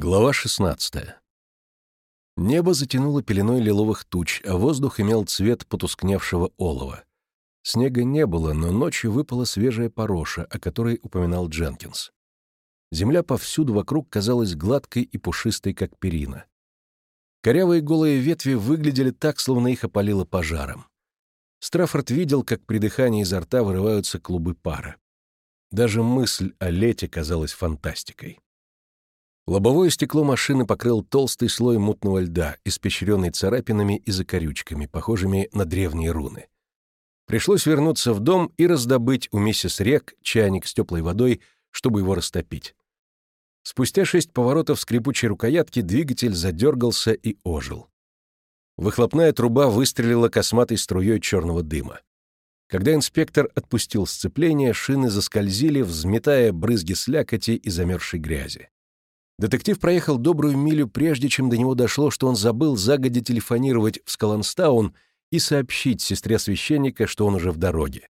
Глава 16. Небо затянуло пеленой лиловых туч, а воздух имел цвет потускневшего олова. Снега не было, но ночью выпала свежая пороша, о которой упоминал Дженкинс. Земля повсюду вокруг казалась гладкой и пушистой, как перина. Корявые голые ветви выглядели так, словно их опалило пожаром. Страффорд видел, как при дыхании изо рта вырываются клубы пара. Даже мысль о лете казалась фантастикой. Лобовое стекло машины покрыл толстый слой мутного льда, испещренный царапинами и закорючками, похожими на древние руны. Пришлось вернуться в дом и раздобыть у миссис Рек чайник с теплой водой, чтобы его растопить. Спустя шесть поворотов скрипучей рукоятки двигатель задергался и ожил. Выхлопная труба выстрелила косматой струей черного дыма. Когда инспектор отпустил сцепление, шины заскользили, взметая брызги слякоти и замерзшей грязи. Детектив проехал добрую милю, прежде чем до него дошло, что он забыл загодя телефонировать в Скаланстаун и сообщить сестре священника, что он уже в дороге.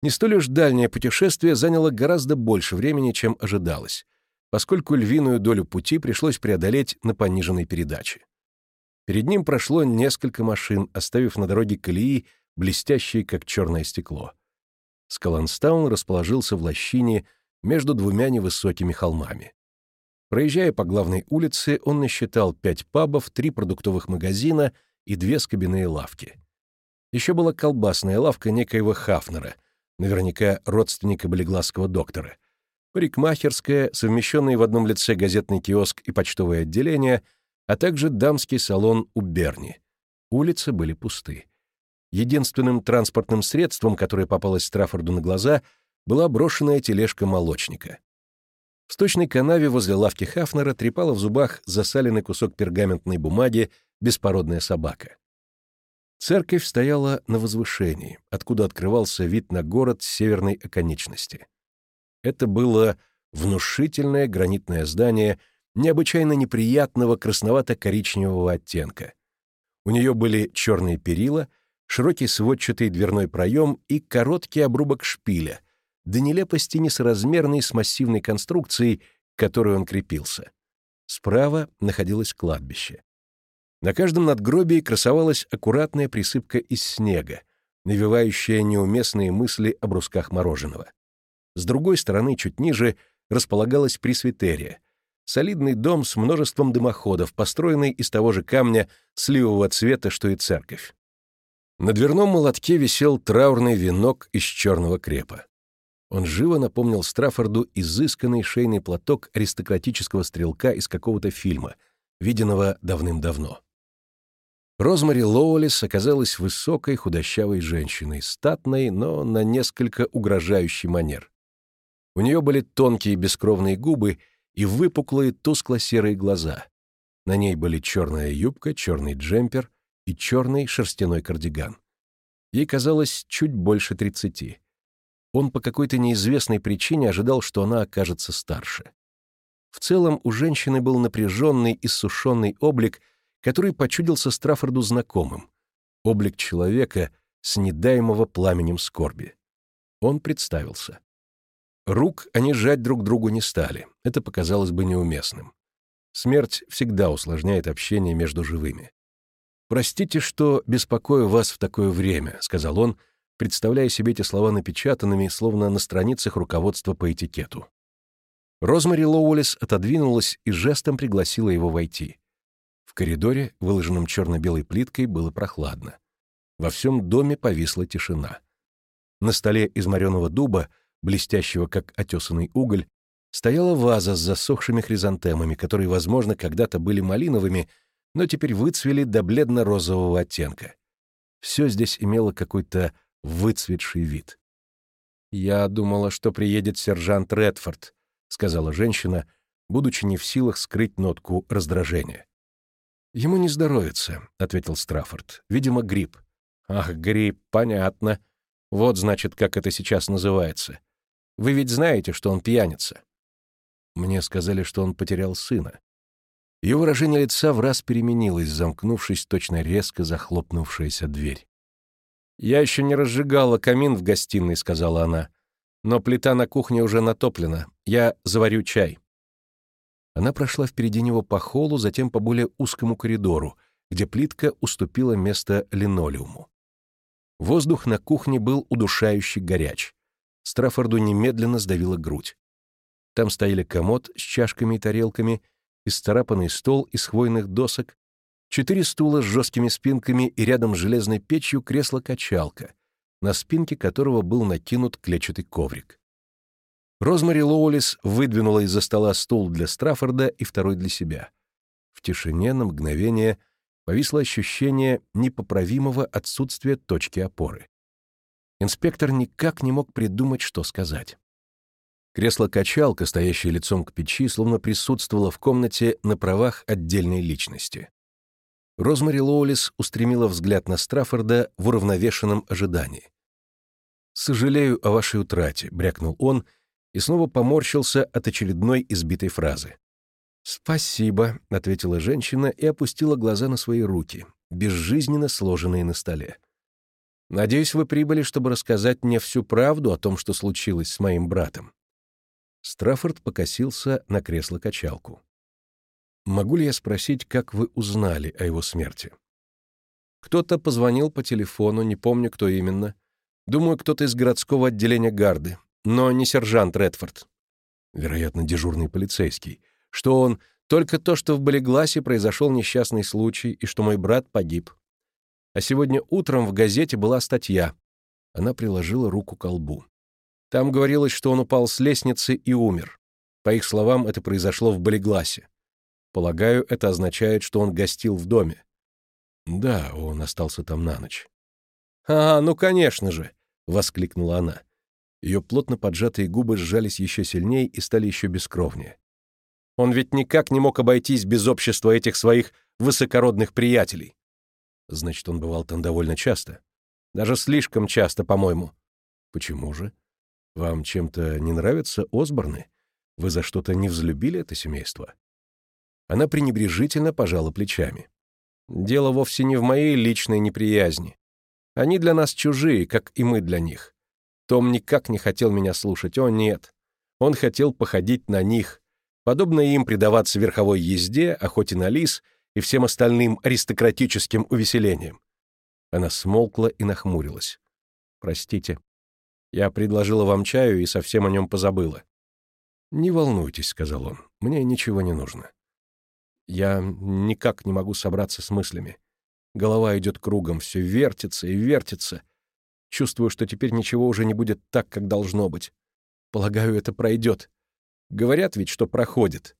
Не столь уж дальнее путешествие заняло гораздо больше времени, чем ожидалось, поскольку львиную долю пути пришлось преодолеть на пониженной передаче. Перед ним прошло несколько машин, оставив на дороге колеи, блестящие, как черное стекло. Скаланстаун расположился в лощине между двумя невысокими холмами. Проезжая по главной улице, он насчитал пять пабов, три продуктовых магазина и две скобяные лавки. Еще была колбасная лавка некоего Хафнера, наверняка родственника болегласского доктора, парикмахерская, совмещенный в одном лице газетный киоск и почтовое отделение, а также дамский салон у Берни. Улицы были пусты. Единственным транспортным средством, которое попалось Страффорду на глаза, была брошенная тележка молочника. В сточной канаве возле лавки Хафнера трепала в зубах засаленный кусок пергаментной бумаги беспородная собака. Церковь стояла на возвышении, откуда открывался вид на город с северной оконечности. Это было внушительное гранитное здание необычайно неприятного красновато-коричневого оттенка. У нее были черные перила, широкий сводчатый дверной проем и короткий обрубок шпиля — до нелепости несоразмерной с массивной конструкцией, к которой он крепился. Справа находилось кладбище. На каждом надгробии красовалась аккуратная присыпка из снега, навевающая неуместные мысли о брусках мороженого. С другой стороны, чуть ниже, располагалась пресвитерия, солидный дом с множеством дымоходов, построенный из того же камня сливового цвета, что и церковь. На дверном молотке висел траурный венок из черного крепа. Он живо напомнил Страффорду изысканный шейный платок аристократического стрелка из какого-то фильма, виденного давным-давно. Розмари Лоуэлис оказалась высокой худощавой женщиной, статной, но на несколько угрожающий манер. У нее были тонкие бескровные губы и выпуклые тускло-серые глаза. На ней были черная юбка, черный джемпер и черный шерстяной кардиган. Ей казалось чуть больше тридцати. Он по какой-то неизвестной причине ожидал, что она окажется старше. В целом у женщины был напряженный, иссушенный облик, который почудился Страффорду знакомым. Облик человека с недаемого пламенем скорби. Он представился. Рук они жать друг другу не стали, это показалось бы неуместным. Смерть всегда усложняет общение между живыми. «Простите, что беспокою вас в такое время», — сказал он, представляя себе эти слова напечатанными, словно на страницах руководства по этикету. Розмари Лоуэллис отодвинулась и жестом пригласила его войти. В коридоре, выложенном черно-белой плиткой, было прохладно. Во всем доме повисла тишина. На столе из мореного дуба, блестящего как отесанный уголь, стояла ваза с засохшими хризантемами, которые, возможно, когда-то были малиновыми, но теперь выцвели до бледно-розового оттенка. Все здесь имело какой-то выцветший вид. «Я думала, что приедет сержант Редфорд», — сказала женщина, будучи не в силах скрыть нотку раздражения. «Ему не здоровится», — ответил Страффорд. «Видимо, грипп». «Ах, грипп, понятно. Вот, значит, как это сейчас называется. Вы ведь знаете, что он пьяница». Мне сказали, что он потерял сына. Ее выражение лица в раз переменилось, замкнувшись точно резко захлопнувшаяся дверь. «Я еще не разжигала камин в гостиной», — сказала она. «Но плита на кухне уже натоплена. Я заварю чай». Она прошла впереди него по холлу, затем по более узкому коридору, где плитка уступила место линолеуму. Воздух на кухне был удушающе горяч. Страффорду немедленно сдавила грудь. Там стояли комод с чашками и тарелками, исцарапанный стол из хвойных досок, четыре стула с жесткими спинками и рядом с железной печью кресло-качалка, на спинке которого был накинут клетчатый коврик. Розмари Лоулис выдвинула из-за стола стул для Страффорда и второй для себя. В тишине на мгновение повисло ощущение непоправимого отсутствия точки опоры. Инспектор никак не мог придумать, что сказать. Кресло-качалка, стоящее лицом к печи, словно присутствовало в комнате на правах отдельной личности. Розмари Лоулис устремила взгляд на Страффорда в уравновешенном ожидании. «Сожалею о вашей утрате», — брякнул он и снова поморщился от очередной избитой фразы. «Спасибо», — ответила женщина и опустила глаза на свои руки, безжизненно сложенные на столе. «Надеюсь, вы прибыли, чтобы рассказать мне всю правду о том, что случилось с моим братом». Страффорд покосился на кресло-качалку. «Могу ли я спросить, как вы узнали о его смерти?» «Кто-то позвонил по телефону, не помню, кто именно. Думаю, кто-то из городского отделения гарды, но не сержант Редфорд. Вероятно, дежурный полицейский что он только то, что в Болегласе произошел несчастный случай и что мой брат погиб. А сегодня утром в газете была статья. Она приложила руку к колбу. Там говорилось, что он упал с лестницы и умер. По их словам, это произошло в Болегласе. Полагаю, это означает, что он гостил в доме. Да, он остался там на ночь. «А, ну, конечно же!» — воскликнула она. Ее плотно поджатые губы сжались еще сильнее и стали еще бескровнее. Он ведь никак не мог обойтись без общества этих своих высокородных приятелей. Значит, он бывал там довольно часто. Даже слишком часто, по-моему. Почему же? Вам чем-то не нравятся Осборны? Вы за что-то не взлюбили это семейство? Она пренебрежительно пожала плечами. Дело вовсе не в моей личной неприязни. Они для нас чужие, как и мы для них. Том никак не хотел меня слушать, о нет. Он хотел походить на них, подобно им предаваться верховой езде, охоте на лис и всем остальным аристократическим увеселениям. Она смолкла и нахмурилась. «Простите. Я предложила вам чаю и совсем о нем позабыла». «Не волнуйтесь», — сказал он, — «мне ничего не нужно». Я никак не могу собраться с мыслями. Голова идет кругом, все вертится и вертится. Чувствую, что теперь ничего уже не будет так, как должно быть. Полагаю, это пройдет. Говорят ведь, что проходит».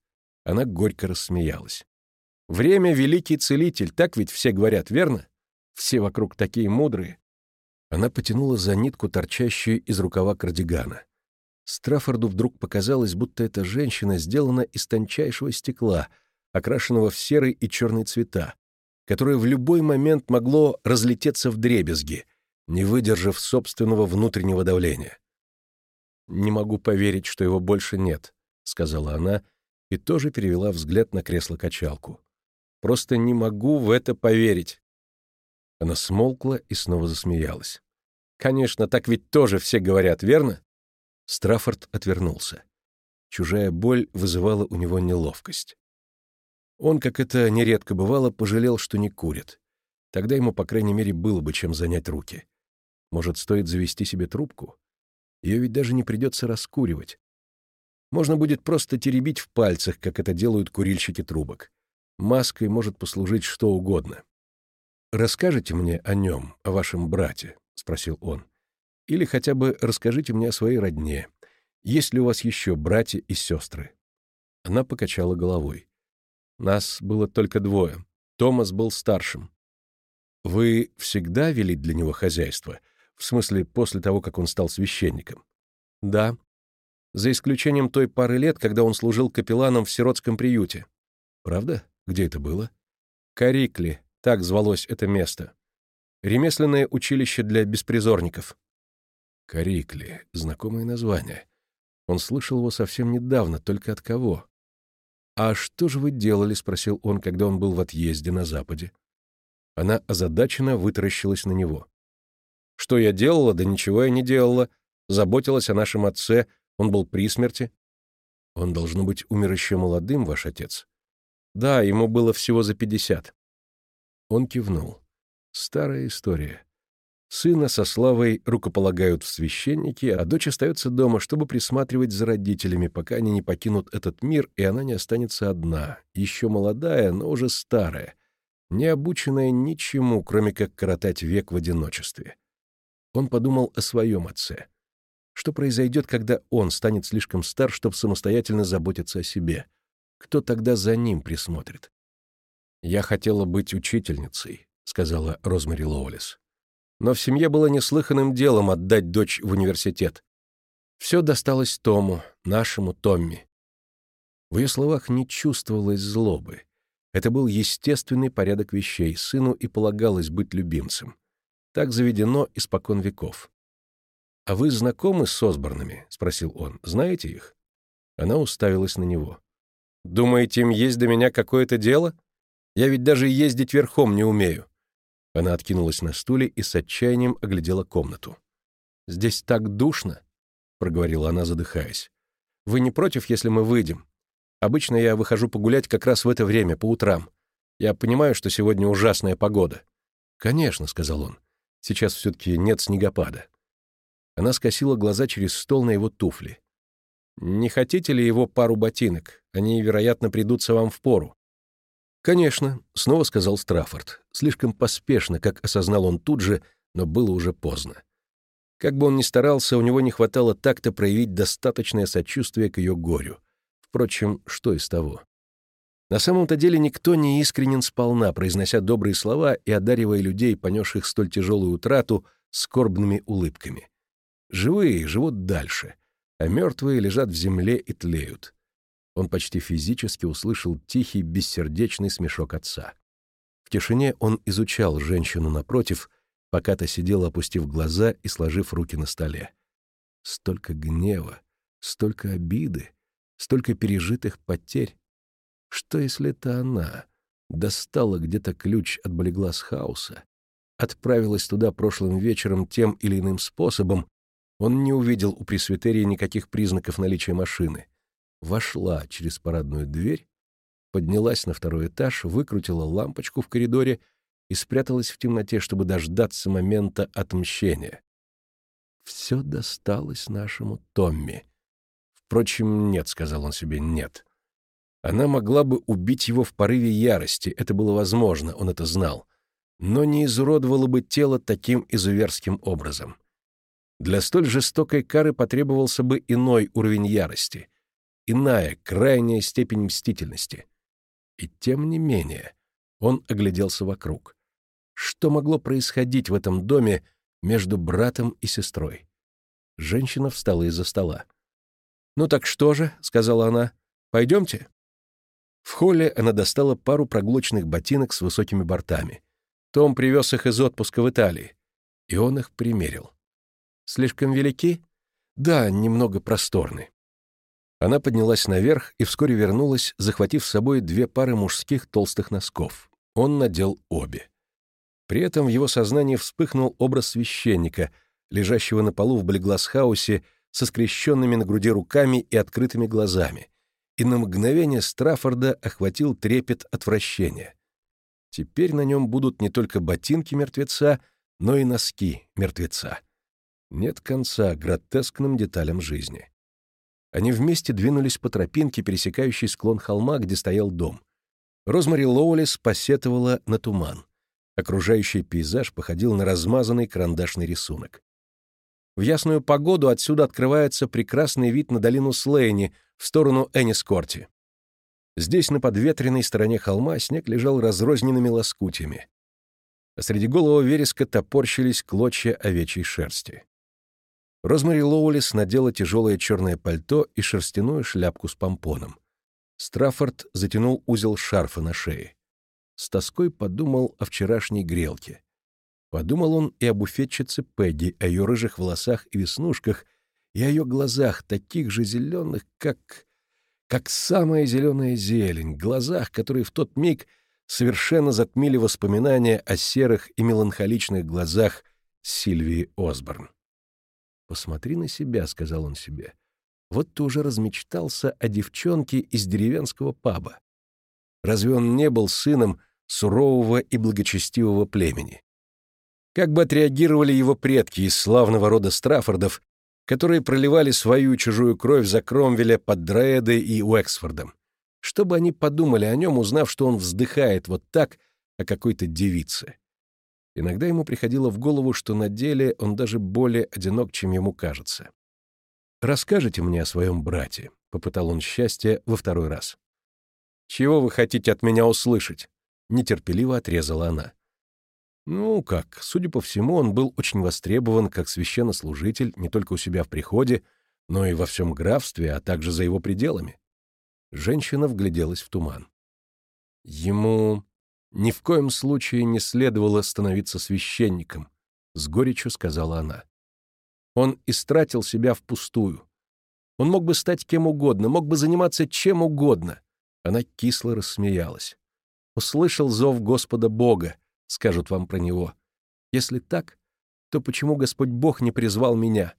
Она горько рассмеялась. «Время — великий целитель, так ведь все говорят, верно? Все вокруг такие мудрые». Она потянула за нитку, торчащую из рукава кардигана. Страффорду вдруг показалось, будто эта женщина сделана из тончайшего стекла, окрашенного в серый и черный цвета, которое в любой момент могло разлететься в дребезги, не выдержав собственного внутреннего давления. «Не могу поверить, что его больше нет», — сказала она и тоже перевела взгляд на кресло-качалку. «Просто не могу в это поверить». Она смолкла и снова засмеялась. «Конечно, так ведь тоже все говорят, верно?» Страффорд отвернулся. Чужая боль вызывала у него неловкость. Он, как это нередко бывало, пожалел, что не курит. Тогда ему, по крайней мере, было бы чем занять руки. Может, стоит завести себе трубку? Ее ведь даже не придется раскуривать. Можно будет просто теребить в пальцах, как это делают курильщики трубок. Маской может послужить что угодно. «Расскажите мне о нем, о вашем брате?» — спросил он. «Или хотя бы расскажите мне о своей родне. Есть ли у вас еще братья и сестры?» Она покачала головой. «Нас было только двое. Томас был старшим. Вы всегда вели для него хозяйство? В смысле, после того, как он стал священником?» «Да за исключением той пары лет, когда он служил капелланом в сиротском приюте. Правда? Где это было? Карикли, так звалось это место. Ремесленное училище для беспризорников. Карикли, знакомое название. Он слышал его совсем недавно, только от кого? «А что же вы делали?» — спросил он, когда он был в отъезде на Западе. Она озадаченно вытаращилась на него. «Что я делала? Да ничего я не делала. Заботилась о нашем отце, он был при смерти. Он должно быть умер еще молодым, ваш отец. Да, ему было всего за пятьдесят. Он кивнул. Старая история. Сына со Славой рукополагают в священники, а дочь остается дома, чтобы присматривать за родителями, пока они не покинут этот мир, и она не останется одна, еще молодая, но уже старая, не обученная ничему, кроме как коротать век в одиночестве. Он подумал о своем отце. Что произойдет, когда он станет слишком стар, чтобы самостоятельно заботиться о себе? Кто тогда за ним присмотрит? «Я хотела быть учительницей», — сказала Розмари Лоулис но в семье было неслыханным делом отдать дочь в университет. Все досталось Тому, нашему Томми. В ее словах не чувствовалось злобы. Это был естественный порядок вещей, сыну и полагалось быть любимцем. Так заведено испокон веков. «А вы знакомы с Осборнами?» — спросил он. «Знаете их?» Она уставилась на него. «Думаете, им есть до меня какое-то дело? Я ведь даже ездить верхом не умею. Она откинулась на стуле и с отчаянием оглядела комнату. «Здесь так душно», — проговорила она, задыхаясь. «Вы не против, если мы выйдем? Обычно я выхожу погулять как раз в это время, по утрам. Я понимаю, что сегодня ужасная погода». «Конечно», — сказал он. «Сейчас все-таки нет снегопада». Она скосила глаза через стол на его туфли. «Не хотите ли его пару ботинок? Они, вероятно, придутся вам в пору. «Конечно», — снова сказал Страффорд. Слишком поспешно, как осознал он тут же, но было уже поздно. Как бы он ни старался, у него не хватало так-то проявить достаточное сочувствие к ее горю. Впрочем, что из того? На самом-то деле никто не искренен сполна, произнося добрые слова и одаривая людей, понесших столь тяжелую утрату, скорбными улыбками. Живые живут дальше, а мертвые лежат в земле и тлеют он почти физически услышал тихий, бессердечный смешок отца. В тишине он изучал женщину напротив, пока та сидела, опустив глаза и сложив руки на столе. Столько гнева, столько обиды, столько пережитых потерь. Что, если это она достала где-то ключ от Болеглас-хауса, отправилась туда прошлым вечером тем или иным способом, он не увидел у пресвитерии никаких признаков наличия машины — вошла через парадную дверь, поднялась на второй этаж, выкрутила лампочку в коридоре и спряталась в темноте, чтобы дождаться момента отмщения. Все досталось нашему Томми. Впрочем, нет, — сказал он себе, — нет. Она могла бы убить его в порыве ярости, это было возможно, он это знал, но не изуродовала бы тело таким изуверским образом. Для столь жестокой кары потребовался бы иной уровень ярости — иная, крайняя степень мстительности. И тем не менее он огляделся вокруг. Что могло происходить в этом доме между братом и сестрой? Женщина встала из-за стола. «Ну так что же?» — сказала она. «Пойдемте?» В холле она достала пару проглоченных ботинок с высокими бортами. Том привез их из отпуска в Италии. И он их примерил. «Слишком велики?» «Да, немного просторны. Она поднялась наверх и вскоре вернулась, захватив с собой две пары мужских толстых носков. Он надел обе. При этом в его сознании вспыхнул образ священника, лежащего на полу в Блегласхаусе со скрещенными на груди руками и открытыми глазами, и на мгновение Страффорда охватил трепет отвращения. Теперь на нем будут не только ботинки мертвеца, но и носки мертвеца. Нет конца гротескным деталям жизни. Они вместе двинулись по тропинке, пересекающей склон холма, где стоял дом. Розмари Лоулис посетовала на туман. Окружающий пейзаж походил на размазанный карандашный рисунок. В ясную погоду отсюда открывается прекрасный вид на долину Слейни в сторону Энискорти. Здесь, на подветренной стороне холма, снег лежал разрозненными лоскутями. А среди голого вереска топорщились клочья овечьей шерсти. Розмари Лоулис надела тяжелое черное пальто и шерстяную шляпку с помпоном. Страффорд затянул узел шарфа на шее. С тоской подумал о вчерашней грелке. Подумал он и о буфетчице Пегги, о ее рыжих волосах и веснушках, и о ее глазах, таких же зеленых, как... как самая зеленая зелень, глазах, которые в тот миг совершенно затмили воспоминания о серых и меланхоличных глазах Сильвии Осборн. «Посмотри на себя», — сказал он себе. Вот ты уже размечтался о девчонке из деревенского паба. Разве он не был сыном сурового и благочестивого племени? Как бы отреагировали его предки из славного рода Страффордов, которые проливали свою чужую кровь за Кромвеля под Дреэдой и Уэксфордом? Что бы они подумали о нем, узнав, что он вздыхает вот так о какой-то девице? Иногда ему приходило в голову, что на деле он даже более одинок, чем ему кажется. «Расскажите мне о своем брате», — попытал он счастье во второй раз. «Чего вы хотите от меня услышать?» — нетерпеливо отрезала она. Ну, как, судя по всему, он был очень востребован как священнослужитель не только у себя в приходе, но и во всем графстве, а также за его пределами. Женщина вгляделась в туман. Ему ни в коем случае не следовало становиться священником, с горечью сказала она. Он истратил себя впустую. Он мог бы стать кем угодно, мог бы заниматься чем угодно. Она кисло рассмеялась. Услышал зов Господа Бога, скажут вам про него. Если так, то почему Господь Бог не призвал меня?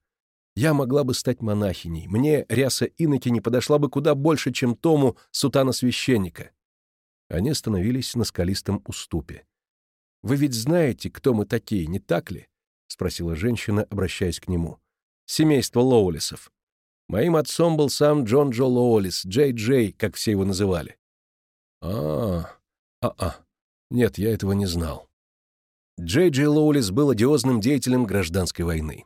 Я могла бы стать монахиней. Мне ряса иноки не подошла бы куда больше, чем тому сутана священника. Они остановились на скалистом уступе. «Вы ведь знаете, кто мы такие, не так ли?» — спросила женщина, обращаясь к нему. «Семейство Лоулисов. Моим отцом был сам Джон Джо Лоулис, Джей Джей, как все его называли». «А, а-а, нет, я этого не знал». Джей Джей Лоулис был одиозным деятелем гражданской войны.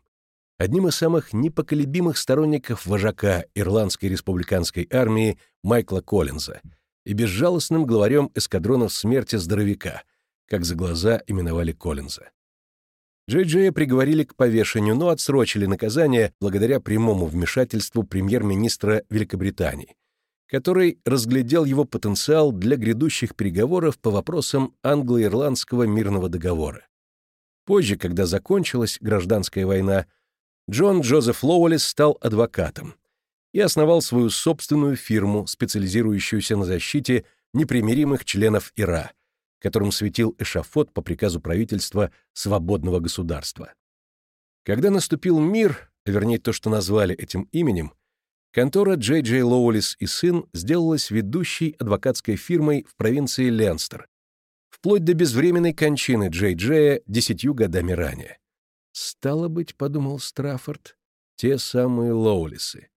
Одним из самых непоколебимых сторонников вожака Ирландской республиканской армии Майкла Коллинза и безжалостным главарем эскадронов смерти здоровяка, как за глаза именовали Коллинза. Джей Джея приговорили к повешению, но отсрочили наказание благодаря прямому вмешательству премьер-министра Великобритании, который разглядел его потенциал для грядущих переговоров по вопросам англо-ирландского мирного договора. Позже, когда закончилась гражданская война, Джон Джозеф Лоуэллис стал адвокатом и основал свою собственную фирму, специализирующуюся на защите непримиримых членов ИРА — которым светил эшафот по приказу правительства свободного государства. Когда наступил мир, вернее то, что назвали этим именем, контора Джей Джей Лоулис и сын сделалась ведущей адвокатской фирмой в провинции Ленстер, вплоть до безвременной кончины Джей Джея десятью годами ранее. «Стало быть, — подумал Страффорд, — те самые Лоулисы.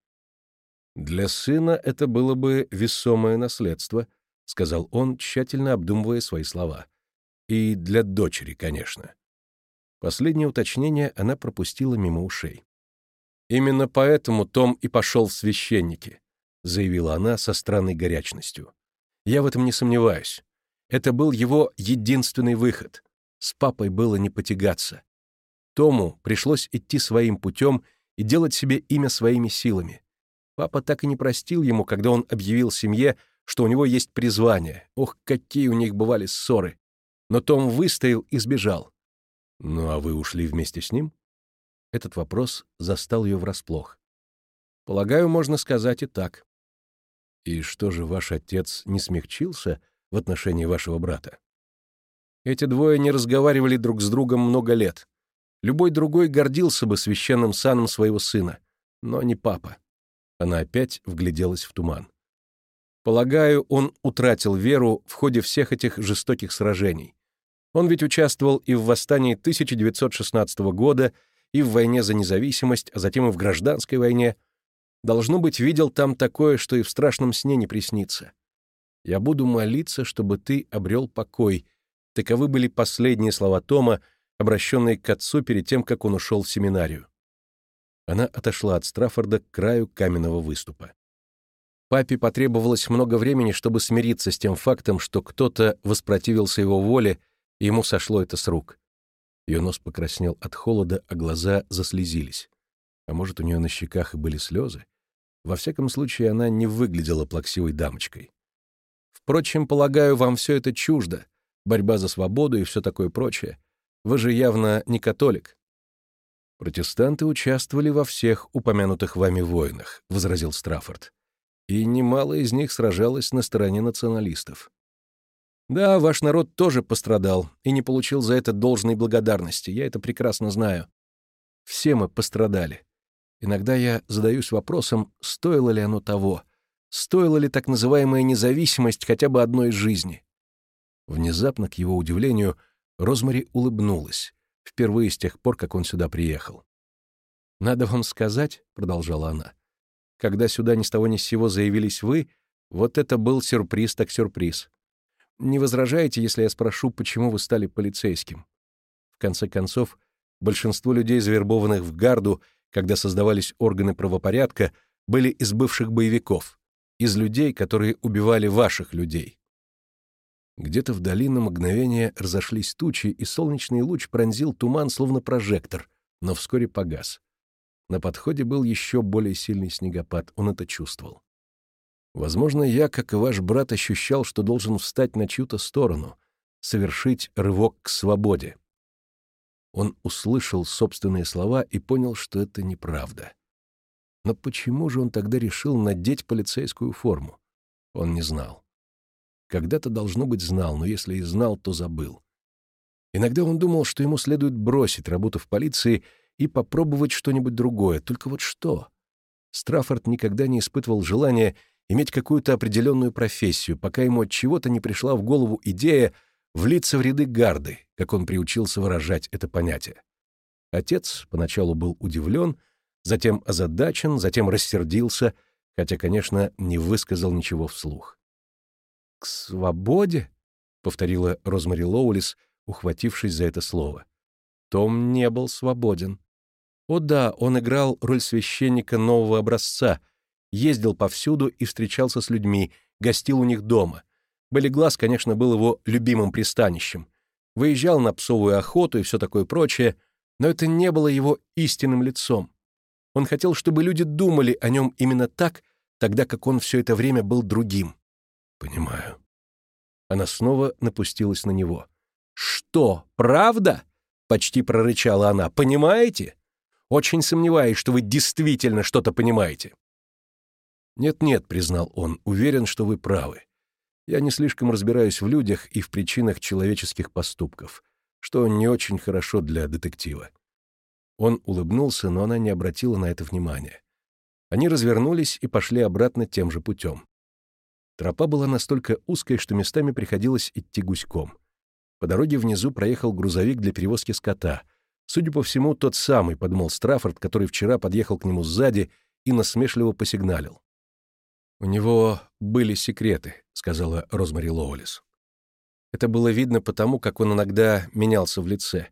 Для сына это было бы весомое наследство —— сказал он, тщательно обдумывая свои слова. «И для дочери, конечно». Последнее уточнение она пропустила мимо ушей. «Именно поэтому Том и пошел в священники», — заявила она со странной горячностью. «Я в этом не сомневаюсь. Это был его единственный выход. С папой было не потягаться. Тому пришлось идти своим путем и делать себе имя своими силами. Папа так и не простил ему, когда он объявил семье, что у него есть призвание. Ох, какие у них бывали ссоры. Но Том выстоял и сбежал. «Ну а вы ушли вместе с ним?» Этот вопрос застал ее врасплох. «Полагаю, можно сказать и так». «И что же ваш отец не смягчился в отношении вашего брата?» Эти двое не разговаривали друг с другом много лет. Любой другой гордился бы священным саном своего сына, но не папа. Она опять вгляделась в туман. Полагаю, он утратил веру в ходе всех этих жестоких сражений. Он ведь участвовал и в восстании 1916 года, и в войне за независимость, а затем и в гражданской войне. Должно быть, видел там такое, что и в страшном сне не приснится. Я буду молиться, чтобы ты обрел покой. Таковы были последние слова Тома, обращенные к отцу перед тем, как он ушел в семинарию. Она отошла от Страффорда к краю каменного выступа. Папе потребовалось много времени, чтобы смириться с тем фактом, что кто-то воспротивился его воле, и ему сошло это с рук. Ее нос покраснел от холода, а глаза заслезились. А может, у нее на щеках и были слезы? Во всяком случае, она не выглядела плаксивой дамочкой. Впрочем, полагаю, вам все это чуждо. Борьба за свободу и все такое прочее. Вы же явно не католик. Протестанты участвовали во всех упомянутых вами войнах, — возразил Страффорд и немало из них сражалось на стороне националистов. Да, ваш народ тоже пострадал и не получил за это должной благодарности, я это прекрасно знаю. Все мы пострадали. Иногда я задаюсь вопросом, стоило ли оно того, стоила ли так называемая независимость хотя бы одной жизни. Внезапно, к его удивлению, Розмари улыбнулась, впервые с тех пор, как он сюда приехал. «Надо вам сказать», — продолжала она, — «когда сюда ни с того ни с сего заявились вы, вот это был сюрприз так сюрприз. Не возражаете, если я спрошу, почему вы стали полицейским? В конце концов, большинство людей, завербованных в гарду, когда создавались органы правопорядка, были из бывших боевиков, из людей, которые убивали ваших людей. Где-то вдали на мгновение разошлись тучи, и солнечный луч пронзил туман, словно прожектор, но вскоре погас. На подходе был еще более сильный снегопад, он это чувствовал. Возможно, я, как и ваш брат, ощущал, что должен встать на чью-то сторону, совершить рывок к свободе. Он услышал собственные слова и понял, что это неправда. Но почему же он тогда решил надеть полицейскую форму? Он не знал. Когда-то, должно быть, знал, но если и знал, то забыл. Иногда он думал, что ему следует бросить работу в полиции и попробовать что-нибудь другое. Только вот что? Страффорд никогда не испытывал желания иметь какую-то определенную профессию, пока ему от чего-то не пришла в голову идея влиться в ряды гарды, как он приучился выражать это понятие. Отец поначалу был удивлен, затем озадачен, затем рассердился, хотя, конечно, не высказал ничего вслух. «К свободе?» — повторила Розмари Лоулис, ухватившись за это слово. Том не был свободен. О да, он играл роль священника нового образца, ездил повсюду и встречался с людьми, гостил у них дома. Болеглаз, конечно, был его любимым пристанищем. Выезжал на псовую охоту и все такое прочее, но это не было его истинным лицом. Он хотел, чтобы люди думали о нем именно так, тогда как он все это время был другим. «Понимаю». Она снова напустилась на него. «Что, правда?» — почти прорычала она. «Понимаете? Очень сомневаюсь, что вы действительно что-то понимаете». «Нет-нет», — признал он, — «уверен, что вы правы. Я не слишком разбираюсь в людях и в причинах человеческих поступков, что не очень хорошо для детектива». Он улыбнулся, но она не обратила на это внимания. Они развернулись и пошли обратно тем же путем. Тропа была настолько узкой, что местами приходилось идти гуськом. По дороге внизу проехал грузовик для перевозки скота. Судя по всему, тот самый, подумал Страффорд, который вчера подъехал к нему сзади и насмешливо посигналил. «У него были секреты», — сказала Розмари Лоуэлис. Это было видно потому, как он иногда менялся в лице.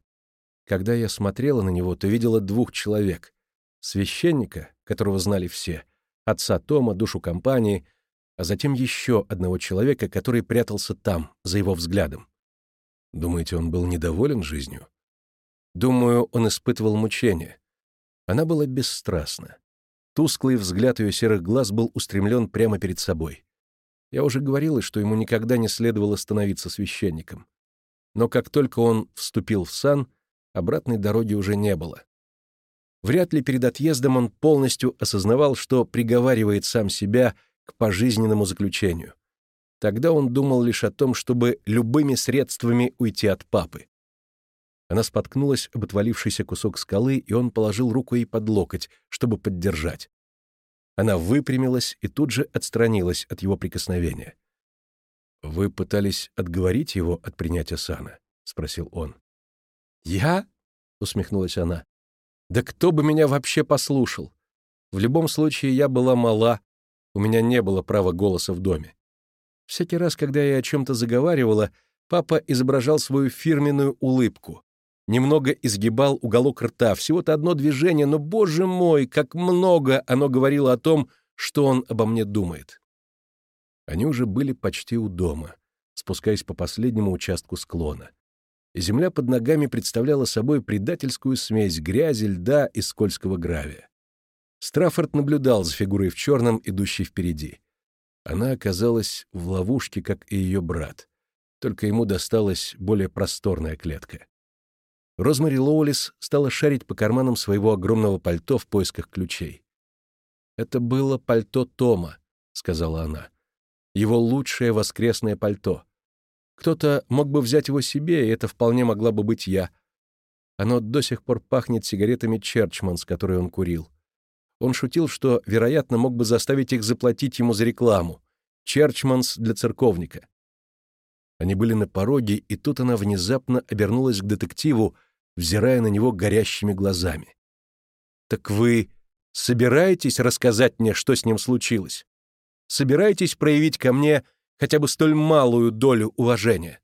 Когда я смотрела на него, то видела двух человек. Священника, которого знали все, отца Тома, душу компании, а затем еще одного человека, который прятался там, за его взглядом. Думаете, он был недоволен жизнью? Думаю, он испытывал мучения. Она была бесстрастна. Тусклый взгляд ее серых глаз был устремлен прямо перед собой. Я уже говорила, что ему никогда не следовало становиться священником. Но как только он вступил в сан, обратной дороги уже не было. Вряд ли перед отъездом он полностью осознавал, что приговаривает сам себя к пожизненному заключению. Тогда он думал лишь о том, чтобы любыми средствами уйти от папы. Она споткнулась об отвалившийся кусок скалы, и он положил руку ей под локоть, чтобы поддержать. Она выпрямилась и тут же отстранилась от его прикосновения. «Вы пытались отговорить его от принятия сана?» — спросил он. «Я?» — усмехнулась она. «Да кто бы меня вообще послушал? В любом случае, я была мала, у меня не было права голоса в доме. Всякий раз, когда я о чем-то заговаривала, папа изображал свою фирменную улыбку. Немного изгибал уголок рта, всего-то одно движение, но, боже мой, как много оно говорило о том, что он обо мне думает. Они уже были почти у дома, спускаясь по последнему участку склона. Земля под ногами представляла собой предательскую смесь грязи, льда и скользкого гравия. Страффорд наблюдал за фигурой в черном, идущей впереди. Она оказалась в ловушке, как и ее брат. Только ему досталась более просторная клетка. Розмари Лоулис стала шарить по карманам своего огромного пальто в поисках ключей. «Это было пальто Тома», — сказала она. «Его лучшее воскресное пальто. Кто-то мог бы взять его себе, и это вполне могла бы быть я. Оно до сих пор пахнет сигаретами Черчманс, которые он курил. Он шутил, что, вероятно, мог бы заставить их заплатить ему за рекламу. Черчманс для церковника. Они были на пороге, и тут она внезапно обернулась к детективу, взирая на него горящими глазами. «Так вы собираетесь рассказать мне, что с ним случилось? Собираетесь проявить ко мне хотя бы столь малую долю уважения?»